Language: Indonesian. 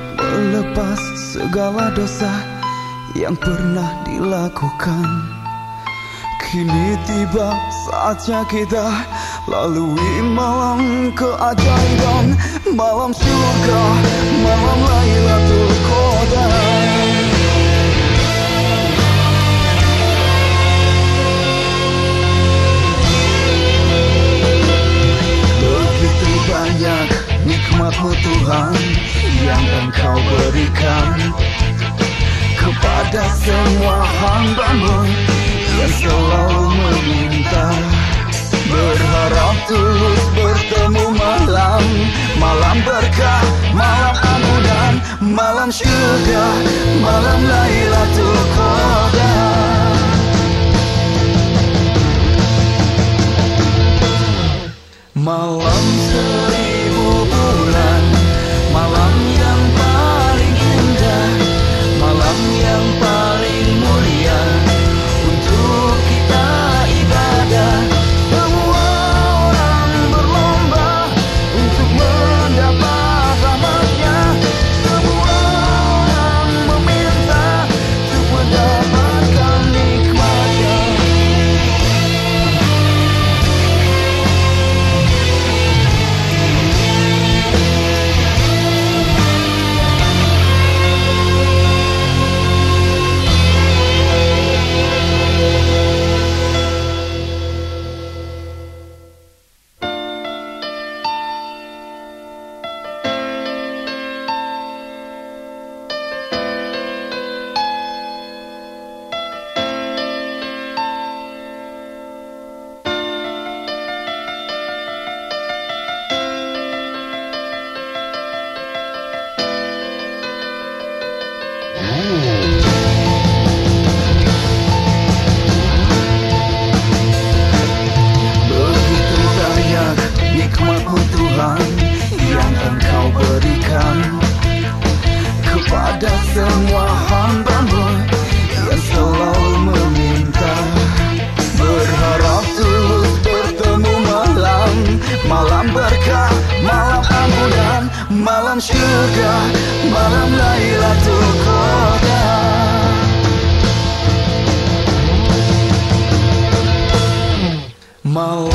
melepas segala dosa yang pernah dilakukan. Kini tiba saatnya kita lalui malam keajaiban Malam surga, malam Lailatul Qadar. Banyak nikmatmu Tuhan yang engkau berikan Kepada semua hambamu yang selalu meminta Berharap tulus bertemu malam. Malam berkah, malam anudan Malam syurga, malam Lailatul Qadar Begitu banyak nikmatmu Tuhan yang engkau berikan. Kepada semua hambamu yang selalu meminta. Berharap tulus bertemu malam. Malam berkah, malam anudan Malam syurga, Oh.